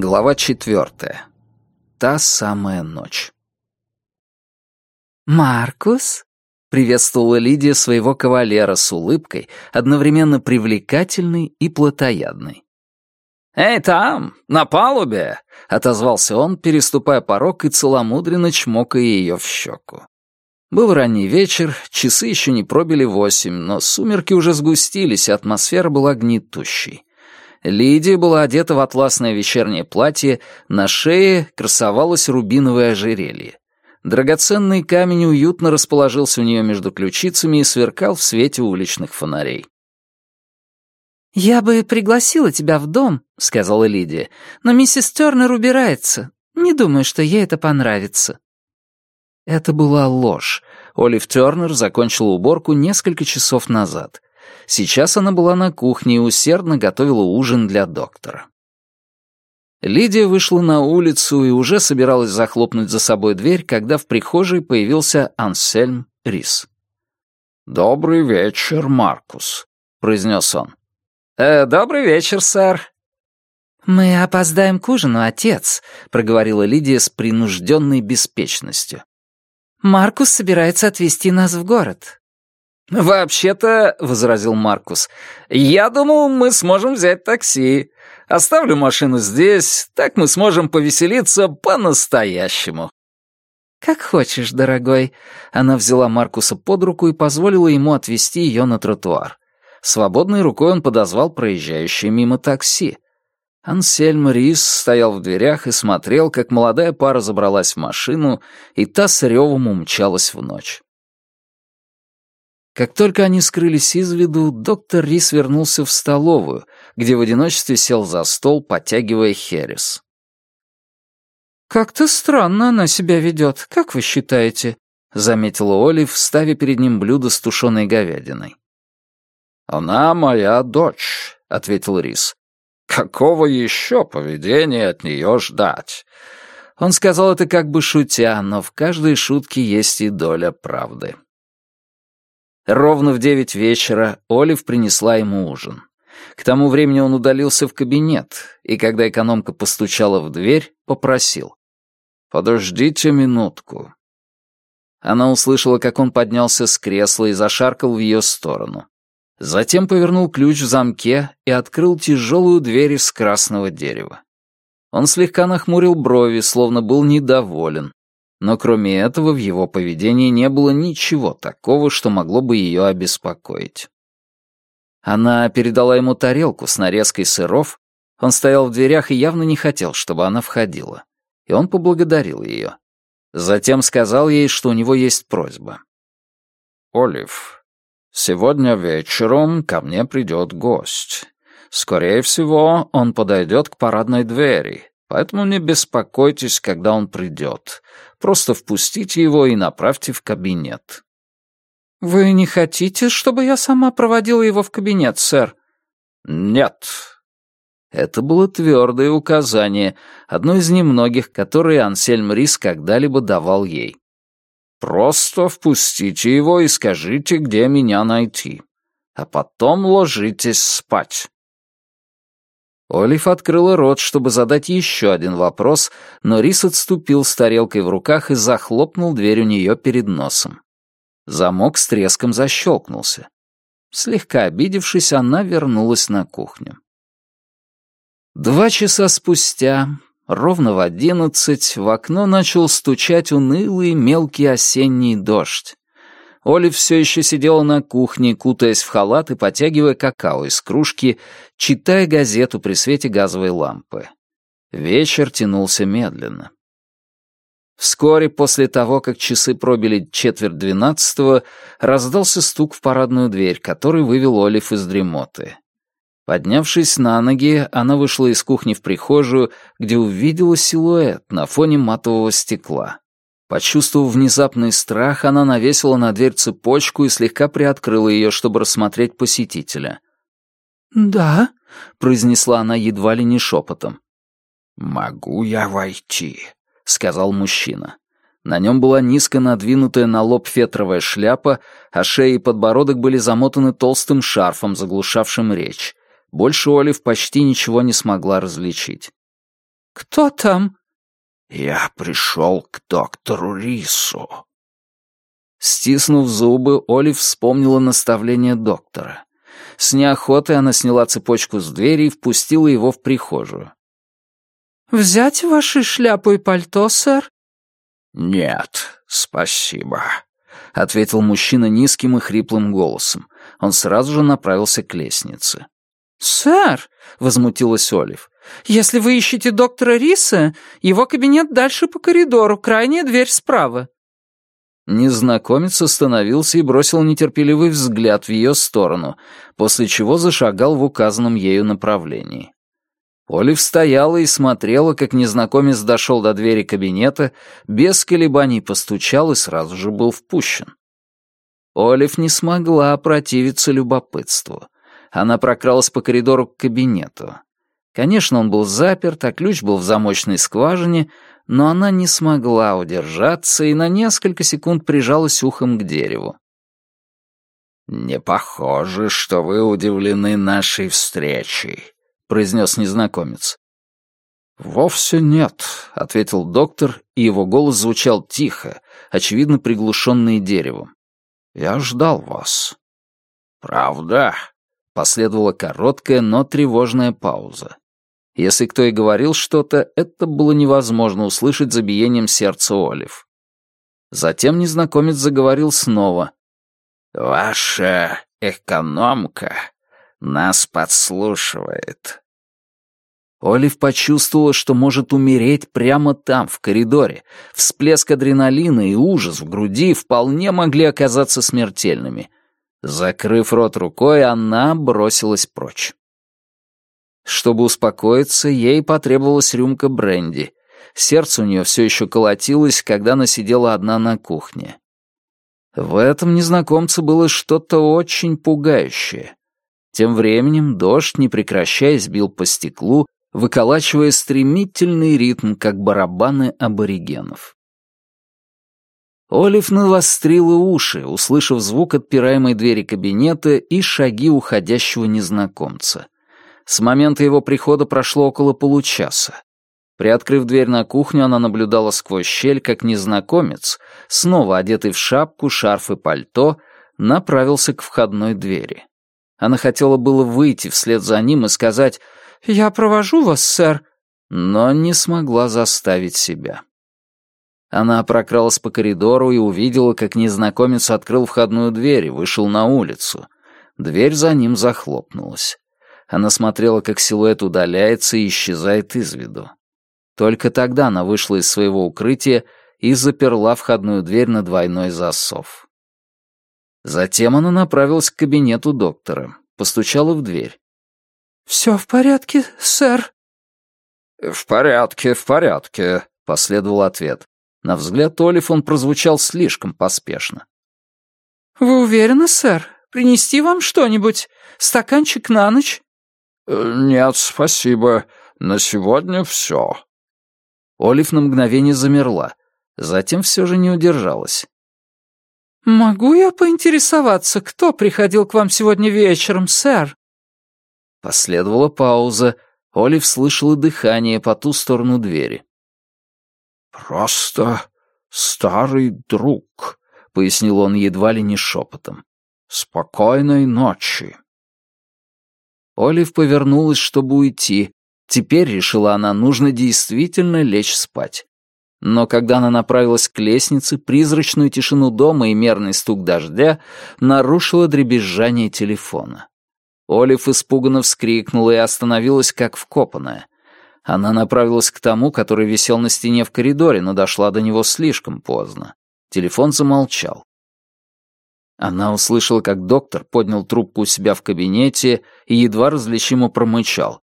Глава четвертая. Та самая ночь. «Маркус?» — приветствовала Лидия своего кавалера с улыбкой, одновременно привлекательной и плотоядной. «Эй, там, на палубе!» — отозвался он, переступая порог и целомудренно чмокая ее в щеку. Был ранний вечер, часы еще не пробили восемь, но сумерки уже сгустились, и атмосфера была гнетущей. Лидия была одета в атласное вечернее платье, на шее красовалось рубиновое ожерелье. Драгоценный камень уютно расположился у нее между ключицами и сверкал в свете уличных фонарей. «Я бы пригласила тебя в дом», — сказала Лидия, «но миссис Тернер убирается. Не думаю, что ей это понравится». Это была ложь. Олив Тернер закончила уборку несколько часов назад. Сейчас она была на кухне и усердно готовила ужин для доктора. Лидия вышла на улицу и уже собиралась захлопнуть за собой дверь, когда в прихожей появился Ансельм Рис. «Добрый вечер, Маркус», — произнес он. «Э, «Добрый вечер, сэр». «Мы опоздаем к ужину, отец», — проговорила Лидия с принужденной беспечностью. «Маркус собирается отвезти нас в город». «Вообще-то», — возразил Маркус, — «я думал, мы сможем взять такси. Оставлю машину здесь, так мы сможем повеселиться по-настоящему». «Как хочешь, дорогой». Она взяла Маркуса под руку и позволила ему отвезти ее на тротуар. Свободной рукой он подозвал проезжающее мимо такси. Ансельм Рис стоял в дверях и смотрел, как молодая пара забралась в машину, и та с ревом умчалась в ночь. Как только они скрылись из виду, доктор Рис вернулся в столовую, где в одиночестве сел за стол, подтягивая херес. «Как-то странно она себя ведет, как вы считаете?» — заметила Олив, ставя перед ним блюдо с тушеной говядиной. «Она моя дочь», — ответил Рис. «Какого еще поведения от нее ждать?» Он сказал это как бы шутя, но в каждой шутке есть и доля правды. Ровно в девять вечера Олив принесла ему ужин. К тому времени он удалился в кабинет, и когда экономка постучала в дверь, попросил. «Подождите минутку». Она услышала, как он поднялся с кресла и зашаркал в ее сторону. Затем повернул ключ в замке и открыл тяжелую дверь из красного дерева. Он слегка нахмурил брови, словно был недоволен, но кроме этого в его поведении не было ничего такого, что могло бы ее обеспокоить. Она передала ему тарелку с нарезкой сыров, он стоял в дверях и явно не хотел, чтобы она входила, и он поблагодарил ее. Затем сказал ей, что у него есть просьба. «Олив, сегодня вечером ко мне придет гость. Скорее всего, он подойдет к парадной двери, поэтому не беспокойтесь, когда он придет. Просто впустите его и направьте в кабинет». «Вы не хотите, чтобы я сама проводила его в кабинет, сэр?» «Нет». Это было твердое указание, одно из немногих, которые Ансельм Рис когда-либо давал ей. «Просто впустите его и скажите, где меня найти. А потом ложитесь спать». Олив открыла рот, чтобы задать еще один вопрос, но Рис отступил с тарелкой в руках и захлопнул дверь у нее перед носом. Замок с треском защелкнулся. Слегка обидевшись, она вернулась на кухню. Два часа спустя, ровно в одиннадцать, в окно начал стучать унылый мелкий осенний дождь. Олив все еще сидела на кухне, кутаясь в халат и потягивая какао из кружки, читая газету при свете газовой лампы. Вечер тянулся медленно. Вскоре после того, как часы пробили четверть двенадцатого, раздался стук в парадную дверь, который вывел Олив из дремоты. Поднявшись на ноги, она вышла из кухни в прихожую, где увидела силуэт на фоне матового стекла. Почувствовав внезапный страх, она навесила на дверь цепочку и слегка приоткрыла ее, чтобы рассмотреть посетителя. «Да», — произнесла она едва ли не шепотом. «Могу я войти?» — сказал мужчина. На нем была низко надвинутая на лоб фетровая шляпа, а шея и подбородок были замотаны толстым шарфом, заглушавшим речь. Больше Олив почти ничего не смогла различить. «Кто там?» «Я пришел к доктору Рису». Стиснув зубы, Олив вспомнила наставление доктора. С неохотой она сняла цепочку с двери и впустила его в прихожую. «Взять ваши шляпу и пальто, сэр?» «Нет, спасибо», — ответил мужчина низким и хриплым голосом. Он сразу же направился к лестнице. «Сэр!» — возмутилась Олив. «Если вы ищете доктора Риса, его кабинет дальше по коридору, крайняя дверь справа». Незнакомец остановился и бросил нетерпеливый взгляд в ее сторону, после чего зашагал в указанном ею направлении. Олив стояла и смотрела, как незнакомец дошел до двери кабинета, без колебаний постучал и сразу же был впущен. Олив не смогла противиться любопытству. Она прокралась по коридору к кабинету. Конечно, он был заперт, а ключ был в замочной скважине, но она не смогла удержаться и на несколько секунд прижалась ухом к дереву. «Не похоже, что вы удивлены нашей встречей», — произнес незнакомец. «Вовсе нет», — ответил доктор, и его голос звучал тихо, очевидно приглушенный деревом. «Я ждал вас». «Правда?» — последовала короткая, но тревожная пауза. Если кто и говорил что-то, это было невозможно услышать за биением сердца Олив. Затем незнакомец заговорил снова. «Ваша экономка нас подслушивает». Олив почувствовала, что может умереть прямо там, в коридоре. Всплеск адреналина и ужас в груди вполне могли оказаться смертельными. Закрыв рот рукой, она бросилась прочь. Чтобы успокоиться, ей потребовалась рюмка бренди. Сердце у нее все еще колотилось, когда она сидела одна на кухне. В этом незнакомце было что-то очень пугающее. Тем временем дождь, не прекращаясь, бил по стеклу, выколачивая стремительный ритм, как барабаны аборигенов. Олив навострила уши, услышав звук отпираемой двери кабинета и шаги уходящего незнакомца — с момента его прихода прошло около получаса. Приоткрыв дверь на кухню, она наблюдала сквозь щель, как незнакомец, снова одетый в шапку, шарф и пальто, направился к входной двери. Она хотела было выйти вслед за ним и сказать «Я провожу вас, сэр», но не смогла заставить себя. Она прокралась по коридору и увидела, как незнакомец открыл входную дверь и вышел на улицу. Дверь за ним захлопнулась. Она смотрела, как силуэт удаляется и исчезает из виду. Только тогда она вышла из своего укрытия и заперла входную дверь на двойной засов. Затем она направилась к кабинету доктора, постучала в дверь. «Все в порядке, сэр?» «В порядке, в порядке», — последовал ответ. На взгляд Олив он прозвучал слишком поспешно. «Вы уверены, сэр? Принести вам что-нибудь? Стаканчик на ночь?» Э, «Нет, спасибо. На сегодня все». Олив на мгновение замерла, затем все же не удержалась. «Могу я поинтересоваться, кто приходил к вам сегодня вечером, сэр?» Последовала пауза. Олив слышала дыхание по ту сторону двери. «Просто старый друг», — пояснил он едва ли не шепотом. «Спокойной ночи». Олив повернулась, чтобы уйти. Теперь, решила она, нужно действительно лечь спать. Но когда она направилась к лестнице, призрачную тишину дома и мерный стук дождя нарушило дребезжание телефона. Олив испуганно вскрикнула и остановилась как вкопанная. Она направилась к тому, который висел на стене в коридоре, но дошла до него слишком поздно. Телефон замолчал. Она услышала, как доктор поднял трубку у себя в кабинете и едва различимо промычал.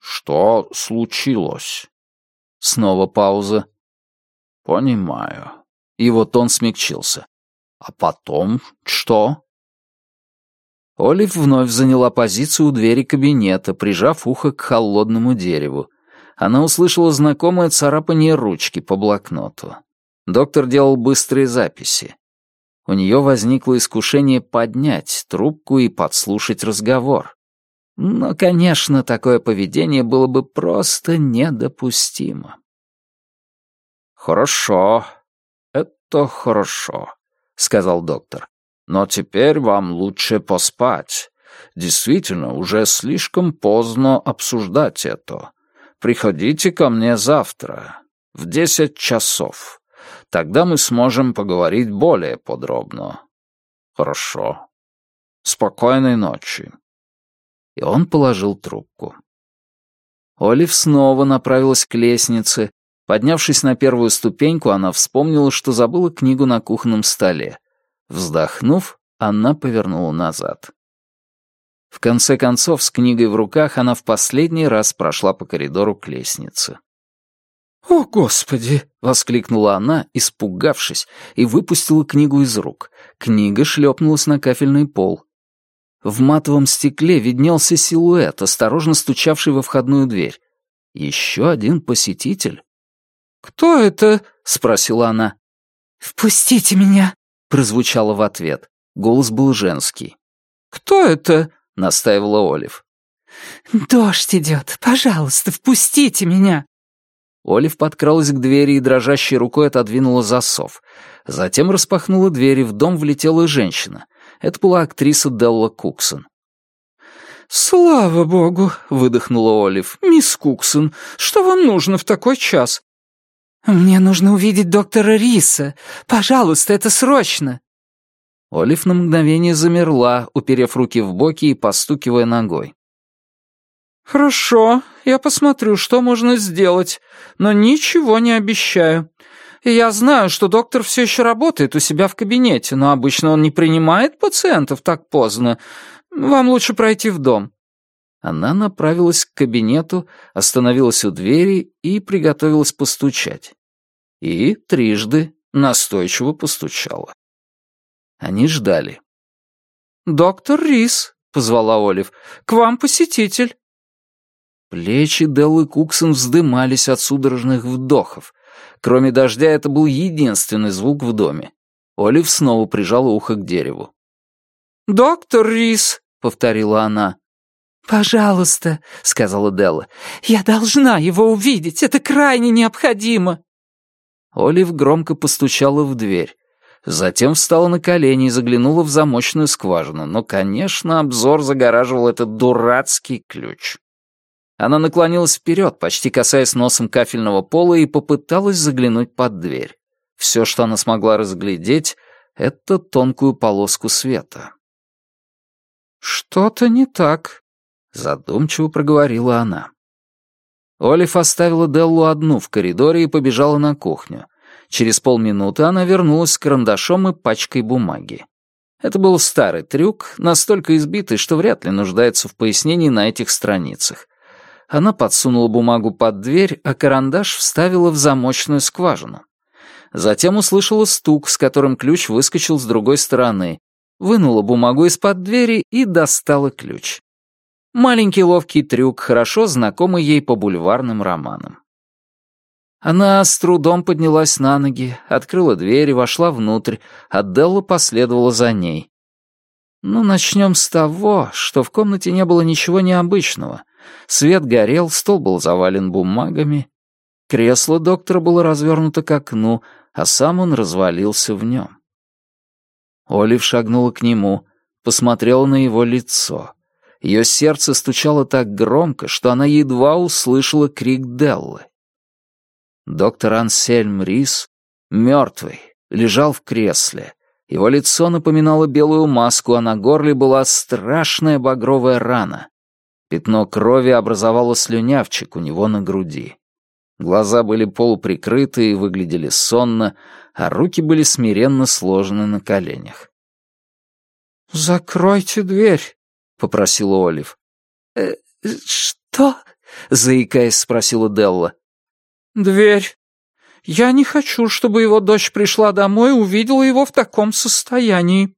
«Что случилось?» Снова пауза. «Понимаю». И вот он смягчился. «А потом что?» Олив вновь заняла позицию у двери кабинета, прижав ухо к холодному дереву. Она услышала знакомое царапание ручки по блокноту. Доктор делал быстрые записи. У нее возникло искушение поднять трубку и подслушать разговор. Но, конечно, такое поведение было бы просто недопустимо. «Хорошо, это хорошо», — сказал доктор. «Но теперь вам лучше поспать. Действительно, уже слишком поздно обсуждать это. Приходите ко мне завтра, в десять часов. Тогда мы сможем поговорить более подробно. Хорошо. Спокойной ночи. И он положил трубку. Олив снова направилась к лестнице. Поднявшись на первую ступеньку, она вспомнила, что забыла книгу на кухонном столе. Вздохнув, она повернула назад. В конце концов, с книгой в руках, она в последний раз прошла по коридору к лестнице. «О, Господи!» — воскликнула она, испугавшись, и выпустила книгу из рук. Книга шлепнулась на кафельный пол. В матовом стекле виднелся силуэт, осторожно стучавший во входную дверь. Еще один посетитель. «Кто это?» — спросила она. «Впустите меня!» — прозвучало в ответ. Голос был женский. «Кто это?» — настаивала Олив. «Дождь идет. Пожалуйста, впустите меня!» Олив подкралась к двери и дрожащей рукой отодвинула засов. Затем распахнула дверь, и в дом влетела женщина. Это была актриса Делла Куксон. «Слава богу!» — выдохнула Олив. «Мисс Куксон, что вам нужно в такой час?» «Мне нужно увидеть доктора Риса. Пожалуйста, это срочно!» Олив на мгновение замерла, уперев руки в боки и постукивая ногой. «Хорошо, я посмотрю, что можно сделать, но ничего не обещаю. Я знаю, что доктор все еще работает у себя в кабинете, но обычно он не принимает пациентов так поздно. Вам лучше пройти в дом». Она направилась к кабинету, остановилась у двери и приготовилась постучать. И трижды настойчиво постучала. Они ждали. «Доктор Рис», — позвала Олив, — «к вам посетитель». Плечи Деллы Куксон вздымались от судорожных вдохов. Кроме дождя, это был единственный звук в доме. Олив снова прижала ухо к дереву. «Доктор Рис», — повторила она. «Пожалуйста», — сказала Делла, — «я должна его увидеть, это крайне необходимо». Олив громко постучала в дверь. Затем встала на колени и заглянула в замочную скважину, но, конечно, обзор загораживал этот дурацкий ключ. Она наклонилась вперед, почти касаясь носом кафельного пола, и попыталась заглянуть под дверь. Все, что она смогла разглядеть, — это тонкую полоску света. «Что-то не так», — задумчиво проговорила она. Олив оставила Деллу одну в коридоре и побежала на кухню. Через полминуты она вернулась с карандашом и пачкой бумаги. Это был старый трюк, настолько избитый, что вряд ли нуждается в пояснении на этих страницах. Она подсунула бумагу под дверь, а карандаш вставила в замочную скважину. Затем услышала стук, с которым ключ выскочил с другой стороны, вынула бумагу из-под двери и достала ключ. Маленький ловкий трюк, хорошо знакомый ей по бульварным романам. Она с трудом поднялась на ноги, открыла дверь и вошла внутрь, а Делла последовала за ней. Ну, начнем с того, что в комнате не было ничего необычного. Свет горел, стол был завален бумагами. Кресло доктора было развернуто к окну, а сам он развалился в нем. Олив шагнула к нему, посмотрела на его лицо. Ее сердце стучало так громко, что она едва услышала крик Деллы. Доктор Ансельм Рис, мертвый, лежал в кресле. Его лицо напоминало белую маску, а на горле была страшная багровая рана. Пятно крови образовало слюнявчик у него на груди. Глаза были полуприкрыты и выглядели сонно, а руки были смиренно сложены на коленях. «Закройте дверь», — попросила Олив. «Э, «Что?» — заикаясь, спросила Делла. «Дверь. Я не хочу, чтобы его дочь пришла домой и увидела его в таком состоянии».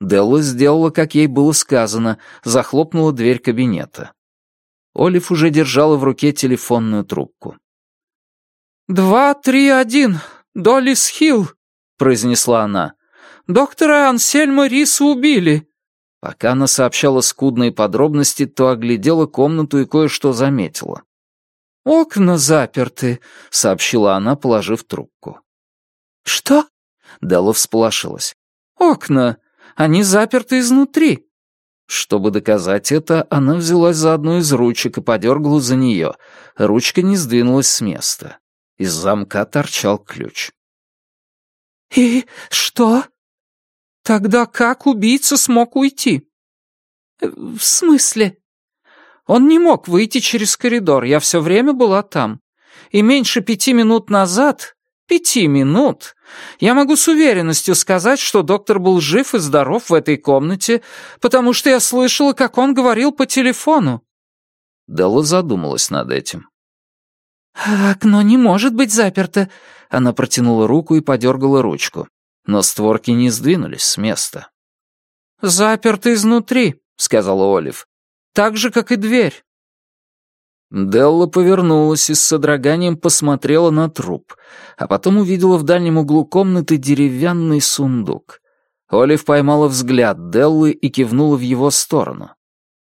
Делла сделала, как ей было сказано, захлопнула дверь кабинета. Олив уже держала в руке телефонную трубку. «Два, три, один. Доллис Хилл», — произнесла она. «Доктора Ансельма Риса убили. Пока она сообщала скудные подробности, то оглядела комнату и кое-что заметила. «Окна заперты», — сообщила она, положив трубку. «Что?» — Делла всполошилась. «Окна. Они заперты изнутри». Чтобы доказать это, она взялась за одну из ручек и подергала за нее. Ручка не сдвинулась с места. Из замка торчал ключ. «И что?» «Тогда как убийца смог уйти?» «В смысле?» «Он не мог выйти через коридор, я все время была там. И меньше пяти минут назад пяти минут, я могу с уверенностью сказать, что доктор был жив и здоров в этой комнате, потому что я слышала, как он говорил по телефону». Делла задумалась над этим. «Окно не может быть заперто». Она протянула руку и подергала ручку, но створки не сдвинулись с места. «Заперто изнутри», — сказала Олив. «Так же, как и дверь». Делла повернулась и с содроганием посмотрела на труп, а потом увидела в дальнем углу комнаты деревянный сундук. Олив поймала взгляд Деллы и кивнула в его сторону.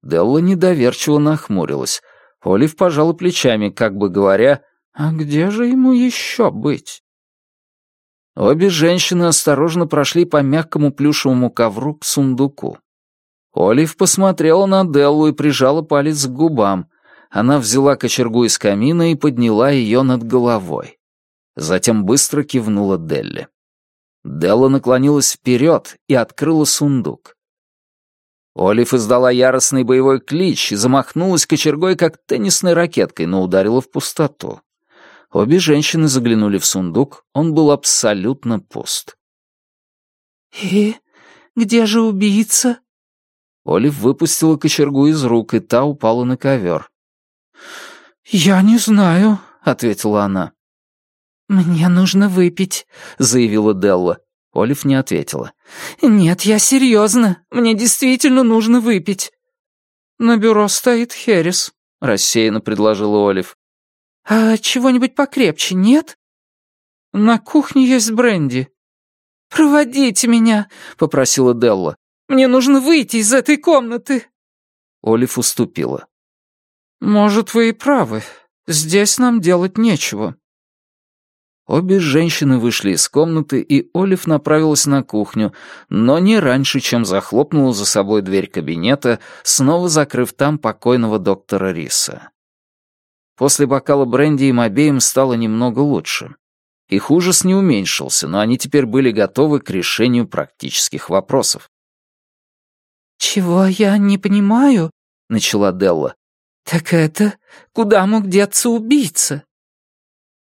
Делла недоверчиво нахмурилась. Олив пожала плечами, как бы говоря, «А где же ему еще быть?» Обе женщины осторожно прошли по мягкому плюшевому ковру к сундуку. Олив посмотрела на Деллу и прижала палец к губам — она взяла кочергу из камина и подняла ее над головой. Затем быстро кивнула Делли. Делла наклонилась вперед и открыла сундук. Олив издала яростный боевой клич и замахнулась кочергой, как теннисной ракеткой, но ударила в пустоту. Обе женщины заглянули в сундук, он был абсолютно пуст. «И где же убийца?» Олив выпустила кочергу из рук, и та упала на ковер. «Я не знаю», — ответила она. «Мне нужно выпить», — заявила Делла. Олив не ответила. «Нет, я серьезно. Мне действительно нужно выпить». «На бюро стоит Херес», — рассеянно предложила Олив. «А чего-нибудь покрепче, нет?» «На кухне есть бренди». «Проводите меня», — попросила Делла. «Мне нужно выйти из этой комнаты». Олив уступила. «Может, вы и правы. Здесь нам делать нечего». Обе женщины вышли из комнаты, и Олив направилась на кухню, но не раньше, чем захлопнула за собой дверь кабинета, снова закрыв там покойного доктора Риса. После бокала бренди им обеим стало немного лучше. Их ужас не уменьшился, но они теперь были готовы к решению практических вопросов. «Чего я не понимаю?» — начала Делла. «Так это... Куда мог деться убийца?»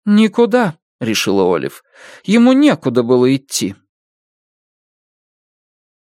«Никуда», — решила Олив. «Ему некуда было идти.